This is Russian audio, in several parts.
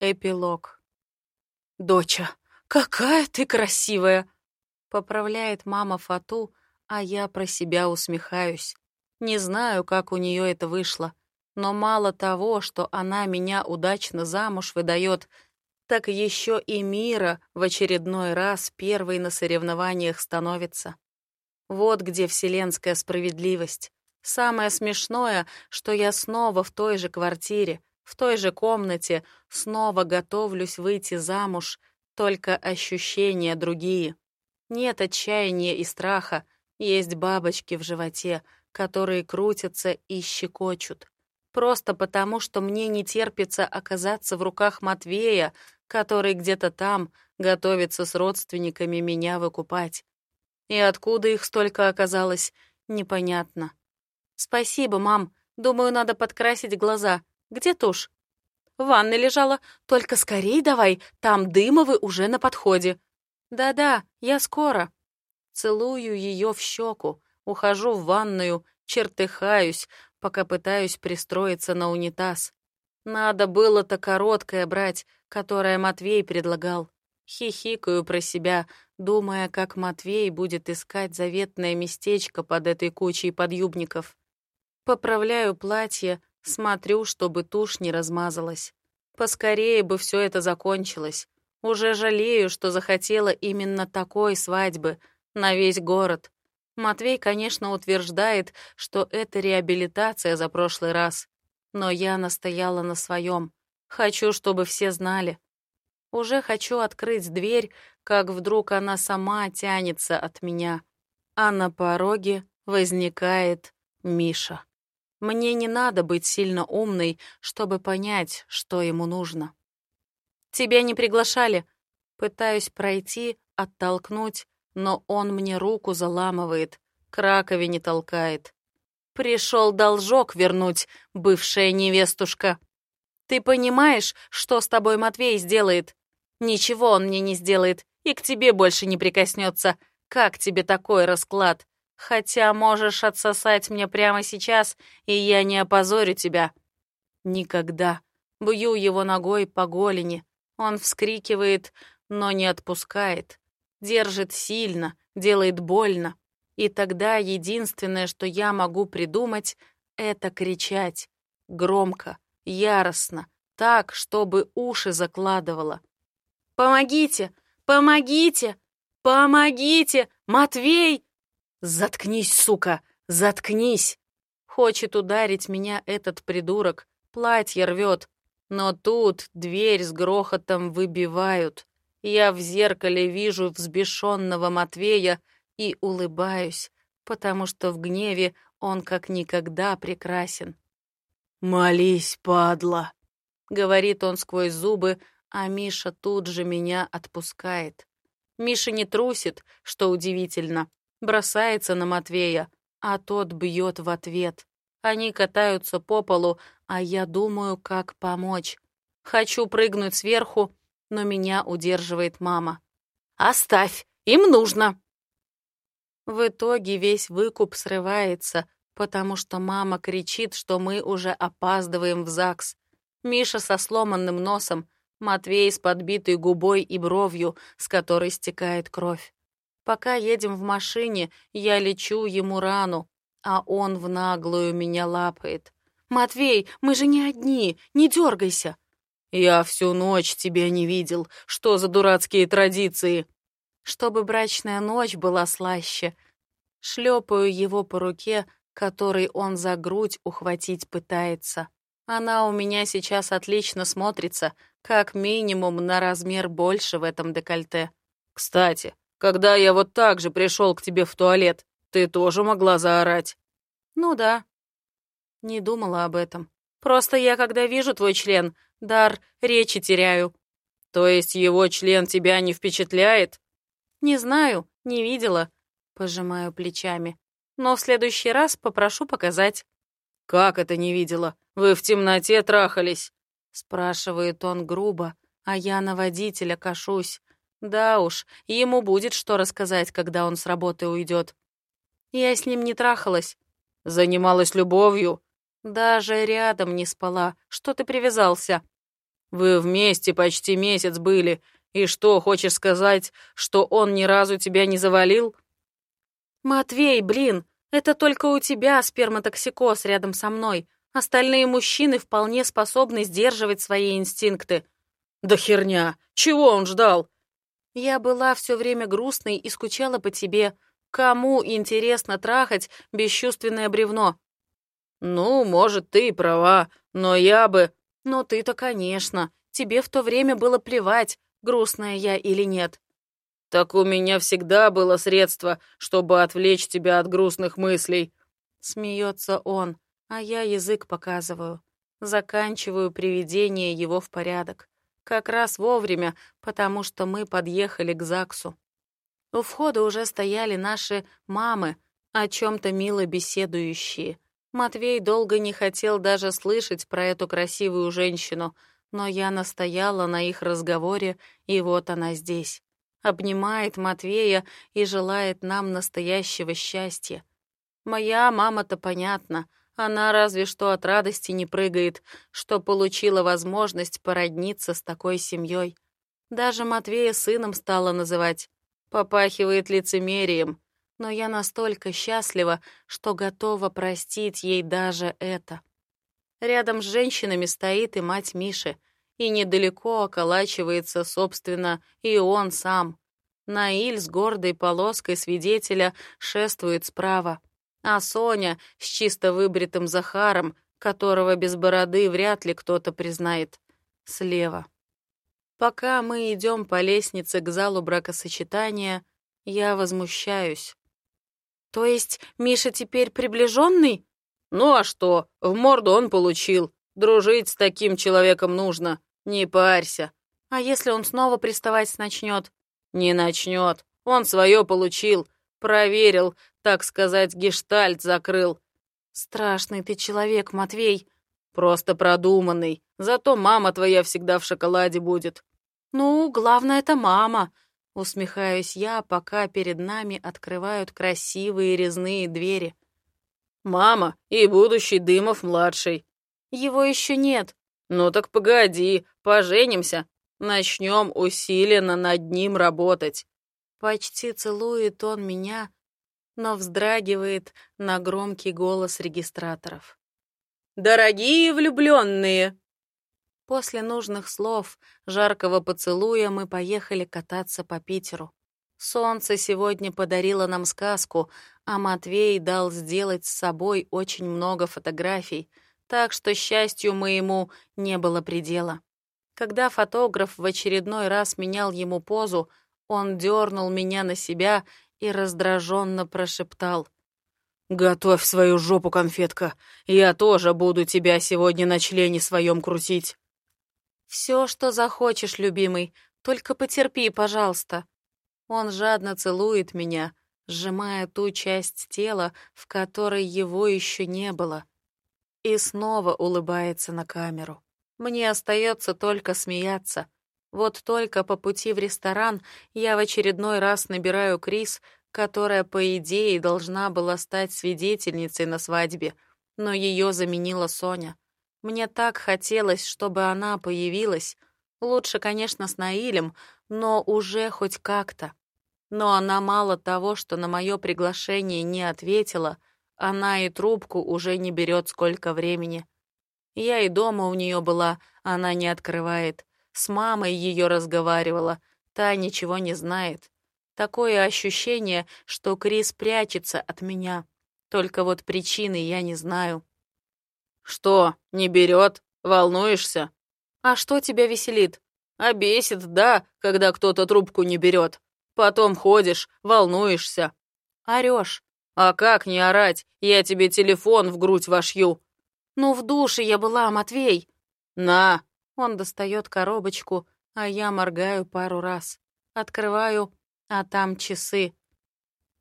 Эпилог. «Доча, какая ты красивая!» Поправляет мама Фату, а я про себя усмехаюсь. Не знаю, как у нее это вышло, но мало того, что она меня удачно замуж выдает, так еще и Мира в очередной раз первой на соревнованиях становится. Вот где вселенская справедливость. Самое смешное, что я снова в той же квартире, в той же комнате снова готовлюсь выйти замуж, только ощущения другие. Нет отчаяния и страха, есть бабочки в животе, которые крутятся и щекочут. Просто потому, что мне не терпится оказаться в руках Матвея, который где-то там готовится с родственниками меня выкупать. И откуда их столько оказалось, непонятно. Спасибо, мам. Думаю, надо подкрасить глаза. Где тушь? В ванной лежала. Только скорей давай, там Дымовы уже на подходе. Да-да, я скоро. Целую ее в щеку, ухожу в ванную, чертыхаюсь, пока пытаюсь пристроиться на унитаз. Надо было-то короткое брать, которое Матвей предлагал. Хихикаю про себя, думая, как Матвей будет искать заветное местечко под этой кучей подъюбников. Поправляю платье, Смотрю, чтобы тушь не размазалась. Поскорее бы все это закончилось. Уже жалею, что захотела именно такой свадьбы на весь город. Матвей, конечно, утверждает, что это реабилитация за прошлый раз. Но я настояла на своем. Хочу, чтобы все знали. Уже хочу открыть дверь, как вдруг она сама тянется от меня. А на пороге возникает Миша. Мне не надо быть сильно умной, чтобы понять, что ему нужно. «Тебя не приглашали». Пытаюсь пройти, оттолкнуть, но он мне руку заламывает, к раковине толкает. «Пришел должок вернуть, бывшая невестушка. Ты понимаешь, что с тобой Матвей сделает? Ничего он мне не сделает и к тебе больше не прикоснется. Как тебе такой расклад? Хотя можешь отсосать мне прямо сейчас, и я не опозорю тебя. Никогда. Бью его ногой по голени. Он вскрикивает, но не отпускает. Держит сильно, делает больно. И тогда единственное, что я могу придумать, это кричать. Громко, яростно, так, чтобы уши закладывало. «Помогите! Помогите! Помогите! Матвей!» «Заткнись, сука! Заткнись!» Хочет ударить меня этот придурок, платье рвет. Но тут дверь с грохотом выбивают. Я в зеркале вижу взбешенного Матвея и улыбаюсь, потому что в гневе он как никогда прекрасен. «Молись, падла!» — говорит он сквозь зубы, а Миша тут же меня отпускает. Миша не трусит, что удивительно бросается на Матвея, а тот бьет в ответ. Они катаются по полу, а я думаю, как помочь. Хочу прыгнуть сверху, но меня удерживает мама. «Оставь, им нужно!» В итоге весь выкуп срывается, потому что мама кричит, что мы уже опаздываем в ЗАГС. Миша со сломанным носом, Матвей с подбитой губой и бровью, с которой стекает кровь. Пока едем в машине, я лечу ему рану, а он в наглую меня лапает. «Матвей, мы же не одни, не дергайся!» «Я всю ночь тебя не видел. Что за дурацкие традиции?» Чтобы брачная ночь была слаще. Шлепаю его по руке, который он за грудь ухватить пытается. Она у меня сейчас отлично смотрится, как минимум на размер больше в этом декольте. «Кстати, когда я вот так же пришел к тебе в туалет, ты тоже могла заорать. Ну да. Не думала об этом. Просто я, когда вижу твой член, дар речи теряю. То есть его член тебя не впечатляет? Не знаю, не видела. Пожимаю плечами. Но в следующий раз попрошу показать. Как это не видела? Вы в темноте трахались? Спрашивает он грубо, а я на водителя кашусь. Да уж, ему будет что рассказать, когда он с работы уйдет. Я с ним не трахалась. Занималась любовью. Даже рядом не спала. Что ты привязался? Вы вместе почти месяц были. И что, хочешь сказать, что он ни разу тебя не завалил? Матвей, блин, это только у тебя сперматоксикоз рядом со мной. Остальные мужчины вполне способны сдерживать свои инстинкты. Да херня! Чего он ждал? Я была все время грустной и скучала по тебе. Кому интересно трахать бесчувственное бревно? Ну, может, ты и права, но я бы... Ну, ты-то, конечно. Тебе в то время было плевать, грустная я или нет. Так у меня всегда было средство, чтобы отвлечь тебя от грустных мыслей. Смеется он, а я язык показываю. Заканчиваю приведение его в порядок. Как раз вовремя, потому что мы подъехали к ЗАГСу. У входа уже стояли наши мамы, о чем-то мило беседующие. Матвей долго не хотел даже слышать про эту красивую женщину, но я настояла на их разговоре, и вот она здесь. Обнимает Матвея и желает нам настоящего счастья. Моя мама-то понятно, она разве что от радости не прыгает, что получила возможность породниться с такой семьей. Даже Матвея сыном стала называть. Попахивает лицемерием. Но я настолько счастлива, что готова простить ей даже это. Рядом с женщинами стоит и мать Миши, и недалеко околачивается, собственно, и он сам. Наиль с гордой полоской свидетеля шествует справа а Соня с чисто выбритым Захаром, которого без бороды вряд ли кто-то признает, слева. Пока мы идем по лестнице к залу бракосочетания, я возмущаюсь. То есть Миша теперь приближенный? Ну а что, в морду он получил. Дружить с таким человеком нужно. Не парься. А если он снова приставать начнет? Не начнет. Он свое получил. Проверил, так сказать, гештальт закрыл. Страшный ты человек, Матвей. Просто продуманный. Зато мама твоя всегда в шоколаде будет. Ну, главное, это мама. Усмехаюсь я, пока перед нами открывают красивые резные двери. Мама и будущий Дымов-младший. Его еще нет. Ну так погоди, поженимся. Начнем усиленно над ним работать. Почти целует он меня, но вздрагивает на громкий голос регистраторов. «Дорогие влюбленные!» После нужных слов, жаркого поцелуя мы поехали кататься по Питеру. Солнце сегодня подарило нам сказку, а Матвей дал сделать с собой очень много фотографий, так что счастью моему не было предела. Когда фотограф в очередной раз менял ему позу, он дернул меня на себя и раздраженно прошептал. «Готовь свою жопу, конфетка. Я тоже буду тебя сегодня на члене своем крутить». «Все, что захочешь, любимый, только потерпи, пожалуйста». Он жадно целует меня, сжимая ту часть тела, в которой его еще не было, и снова улыбается на камеру. Мне остается только смеяться — вот только по пути в ресторан я в очередной раз набираю Крис, которая, по идее, должна была стать свидетельницей на свадьбе, но ее заменила Соня. Мне так хотелось, чтобы она появилась. Лучше, конечно, с Наилем, но уже хоть как-то. Но она мало того, что на мое приглашение не ответила, она и трубку уже не берет сколько времени. Я и дома у нее была, она не открывает. С мамой ее разговаривала, та ничего не знает. Такое ощущение, что Крис прячется от меня. Только вот причины я не знаю. «Что, не берет? Волнуешься?» «А что тебя веселит?» «А бесит, да, когда кто-то трубку не берет. Потом ходишь, волнуешься». «Орешь». «А как не орать? Я тебе телефон в грудь вошью». «Ну, в душе я была, Матвей». «На, он достает коробочку, а я моргаю пару раз. Открываю, а там часы.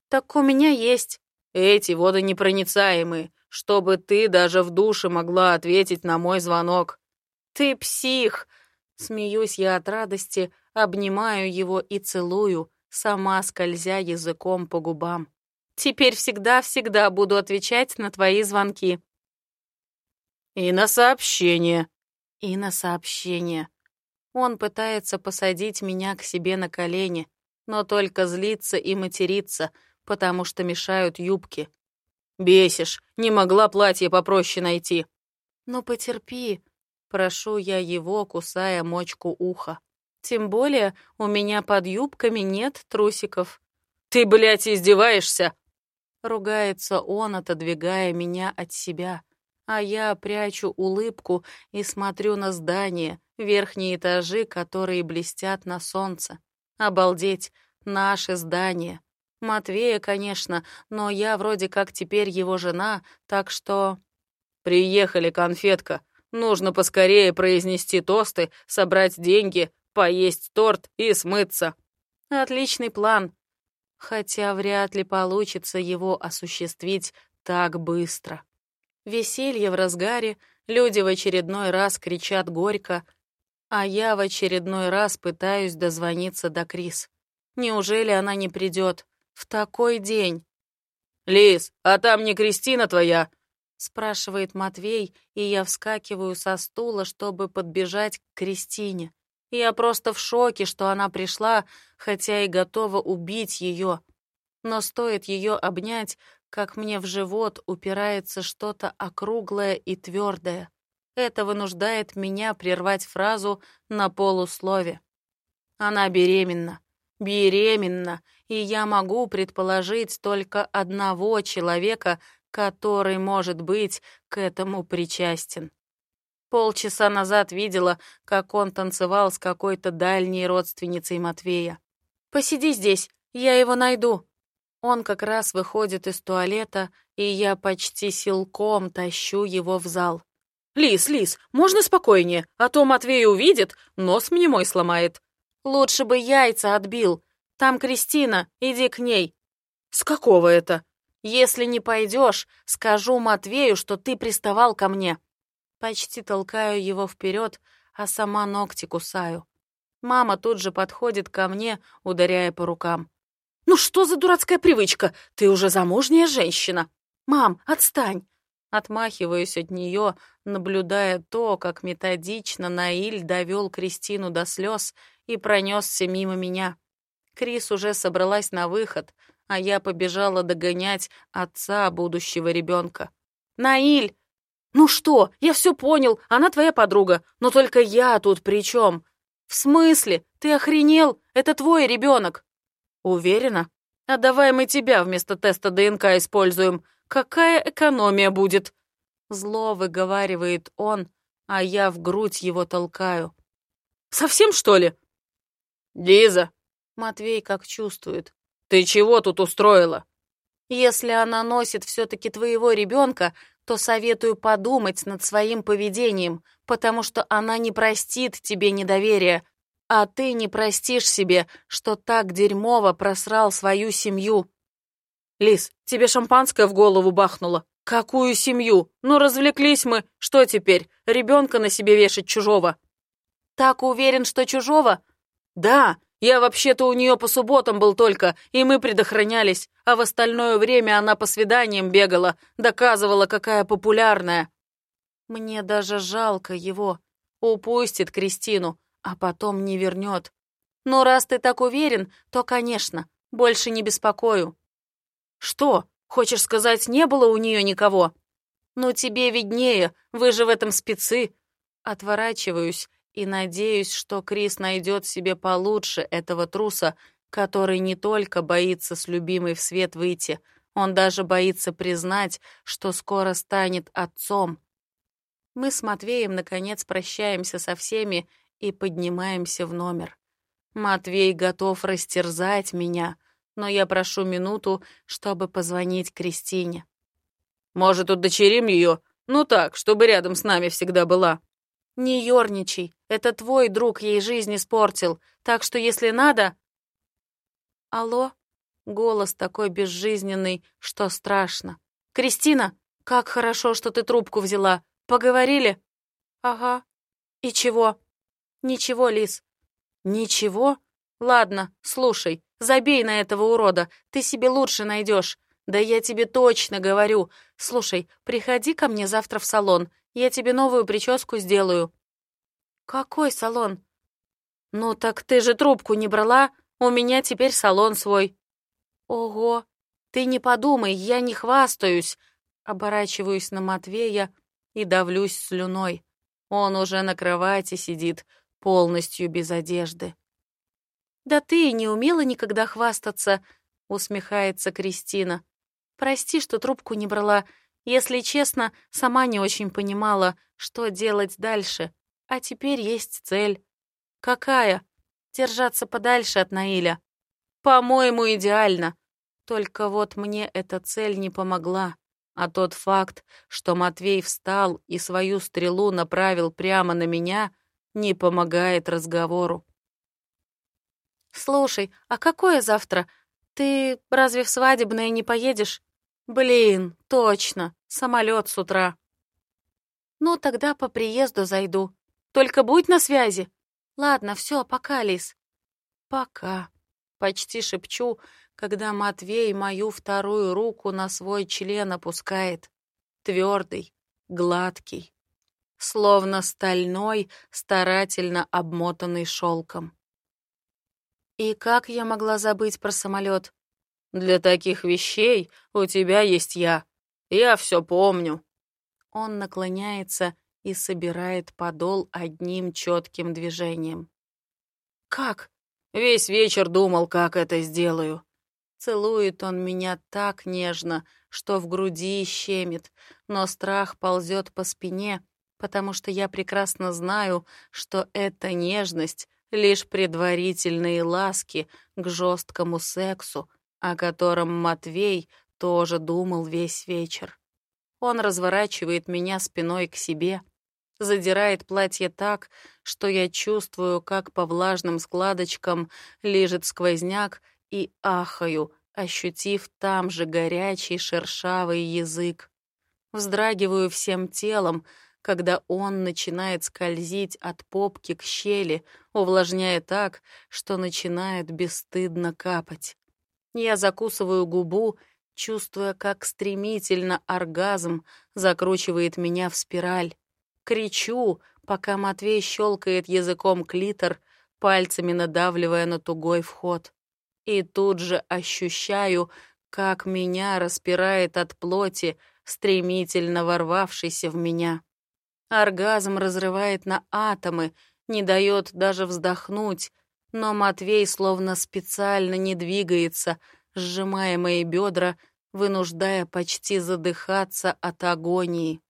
«Так у меня есть». «Эти водонепроницаемые, чтобы ты даже в душе могла ответить на мой звонок». «Ты псих!» Смеюсь я от радости, обнимаю его и целую, сама скользя языком по губам. «Теперь всегда-всегда буду отвечать на твои звонки». «И на сообщения», и на сообщение. Он пытается посадить меня к себе на колени, но только злится и матерится, потому что мешают юбки. «Бесишь, не могла платье попроще найти». «Ну потерпи», — прошу я его, кусая мочку уха. «Тем более у меня под юбками нет трусиков». «Ты, блядь, издеваешься?» Ругается он, отодвигая меня от себя а я прячу улыбку и смотрю на здание, верхние этажи, которые блестят на солнце. Обалдеть, наше здание. Матвея, конечно, но я вроде как теперь его жена, так что... «Приехали, конфетка. Нужно поскорее произнести тосты, собрать деньги, поесть торт и смыться». Отличный план. Хотя вряд ли получится его осуществить так быстро. Веселье в разгаре, люди в очередной раз кричат горько, а я в очередной раз пытаюсь дозвониться до Крис. Неужели она не придет? В такой день? «Лиз, а там не Кристина твоя?» спрашивает Матвей, и я вскакиваю со стула, чтобы подбежать к Кристине. Я просто в шоке, что она пришла, хотя и готова убить ее. Но стоит ее обнять, как мне в живот упирается что-то округлое и твердое. Это вынуждает меня прервать фразу на полуслове. Она беременна. Беременна, и я могу предположить только одного человека, который, может быть, к этому причастен. Полчаса назад видела, как он танцевал с какой-то дальней родственницей Матвея. «Посиди здесь, я его найду», он как раз выходит из туалета, и я почти силком тащу его в зал. «Лис, Лис, можно спокойнее, а то Матвей увидит, нос мне мой сломает». «Лучше бы яйца отбил. Там Кристина, иди к ней». «С какого это?» «Если не пойдешь, скажу Матвею, что ты приставал ко мне». Почти толкаю его вперед, а сама ногти кусаю. Мама тут же подходит ко мне, ударяя по рукам. «Ну что за дурацкая привычка? Ты уже замужняя женщина!» «Мам, отстань!» Отмахиваюсь от нее, наблюдая то, как методично Наиль довел Кристину до слез и пронесся мимо меня. Крис уже собралась на выход, а я побежала догонять отца будущего ребенка. «Наиль! Ну что, я все понял, она твоя подруга, но только я тут при чем? В смысле? Ты охренел? Это твой ребенок!» Уверена? А давай мы тебя вместо теста ДНК используем. Какая экономия будет? Зло выговаривает он, а я в грудь его толкаю. Совсем, что ли? Лиза. Матвей как чувствует. Ты чего тут устроила? Если она носит все-таки твоего ребенка, то советую подумать над своим поведением, потому что она не простит тебе недоверия, а ты не простишь себе, что так дерьмово просрал свою семью. Лис, тебе шампанское в голову бахнуло. Какую семью? Ну, развлеклись мы. Что теперь? Ребенка на себе вешать чужого? Так уверен, что чужого? Да, я вообще-то у нее по субботам был только, и мы предохранялись, а в остальное время она по свиданиям бегала, доказывала, какая популярная. Мне даже жалко его. Упустит Кристину, а потом не вернет. Но раз ты так уверен, то, конечно, больше не беспокою. Что, хочешь сказать, не было у нее никого? Ну, тебе виднее, вы же в этом спецы. Отворачиваюсь и надеюсь, что Крис найдет себе получше этого труса, который не только боится с любимой в свет выйти, он даже боится признать, что скоро станет отцом. Мы с Матвеем, наконец, прощаемся со всеми и поднимаемся в номер. Матвей готов растерзать меня, но я прошу минуту, чтобы позвонить Кристине. «Может, удочерим ее? Ну так, чтобы рядом с нами всегда была». «Не ерничай, это твой друг ей жизнь испортил, так что если надо...» «Алло?» Голос такой безжизненный, что страшно. «Кристина, как хорошо, что ты трубку взяла. Поговорили?» «Ага. И чего?» «Ничего, Лис». «Ничего? Ладно, слушай, забей на этого урода, ты себе лучше найдешь. Да я тебе точно говорю. Слушай, приходи ко мне завтра в салон, я тебе новую прическу сделаю». «Какой салон?» «Ну так ты же трубку не брала, у меня теперь салон свой». «Ого, ты не подумай, я не хвастаюсь», оборачиваюсь на Матвея и давлюсь слюной. Он уже на кровати сидит, полностью без одежды. «Да ты и не умела никогда хвастаться», — усмехается Кристина. «Прости, что трубку не брала. Если честно, сама не очень понимала, что делать дальше. А теперь есть цель. Какая? Держаться подальше от Наиля. По-моему, идеально. Только вот мне эта цель не помогла. А тот факт, что Матвей встал и свою стрелу направил прямо на меня, не помогает разговору. «Слушай, а какое завтра? Ты разве в свадебное не поедешь?» «Блин, точно, самолет с утра». «Ну, тогда по приезду зайду. Только будь на связи». «Ладно, все, пока, Лис». «Пока», — почти шепчу, когда Матвей мою вторую руку на свой член опускает. Твердый, гладкий, словно стальной, старательно обмотанный шелком. И как я могла забыть про самолет? Для таких вещей у тебя есть я. Я все помню. Он наклоняется и собирает подол одним четким движением. Как? Весь вечер думал, как это сделаю. Целует он меня так нежно, что в груди щемит, но страх ползет по спине, потому что я прекрасно знаю, что эта нежность — лишь предварительные ласки к жесткому сексу, о котором Матвей тоже думал весь вечер. Он разворачивает меня спиной к себе, задирает платье так, что я чувствую, как по влажным складочкам лежит сквозняк, и ахаю, ощутив там же горячий шершавый язык. Вздрагиваю всем телом, когда он начинает скользить от попки к щели, увлажняя так, что начинает бесстыдно капать. Я закусываю губу, чувствуя, как стремительно оргазм закручивает меня в спираль. Кричу, пока Матвей щелкает языком клитор, пальцами надавливая на тугой вход. И тут же ощущаю, как меня распирает от плоти, стремительно ворвавшейся в меня. Оргазм разрывает на атомы, не дает даже вздохнуть, но Матвей словно специально не двигается, сжимая мои бедра, вынуждая почти задыхаться от агонии.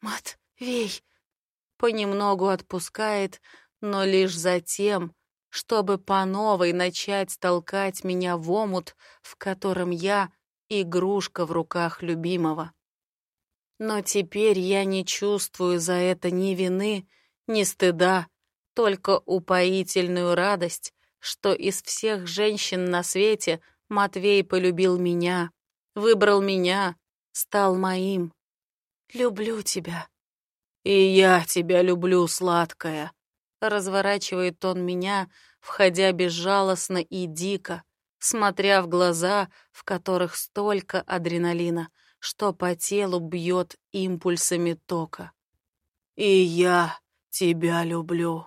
«Матвей!» Понемногу отпускает, но лишь затем, чтобы по новой начать толкать меня в омут, в котором я — игрушка в руках любимого. Но теперь я не чувствую за это ни вины, ни стыда, только упоительную радость, что из всех женщин на свете Матвей полюбил меня, выбрал меня, стал моим. «Люблю тебя». «И я тебя люблю, сладкая», — разворачивает он меня, входя безжалостно и дико, смотря в глаза, в которых столько адреналина — что по телу бьет импульсами тока. «И я тебя люблю».